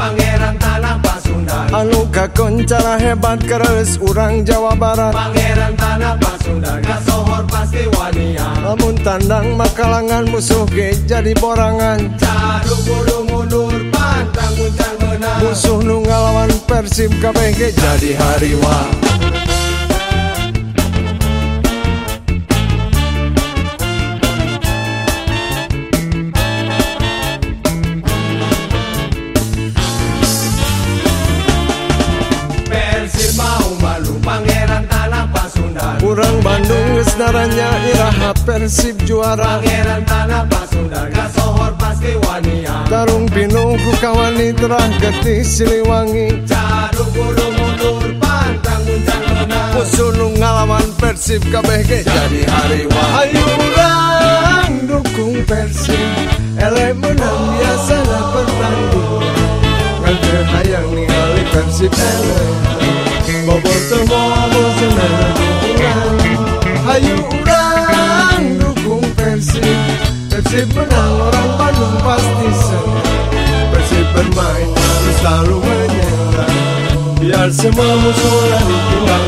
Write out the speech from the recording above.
Pangeran tanah Pasundan Anu kakoncara hebat keres urang Jawa Barat. Pangeran tanah Pasundan Kasohor pasti wania Lamun tandang makalangan musuh ge jadi borangan. Caru kudu mundur pantang menang. Musuh nu ngalawan persib kabeh ge jadi hariwa. Kurang Bandung geus naranya iraha Persib juara. Pangeran Tanah Pasundan Kasohor pasti wania Tarung pinuh ku kawani terah getih Siliwangi. Cadu kudu mundur pantang muncang menang Musuh nu ngalawan Persib kabeh ge. Jadi hariwa Ayo urang dukung Persib. Ele menang biasana pertandingan Ngantre hayang ningali Persib ele Bobot semua mai. În starul mâine Iar să mă muzura din la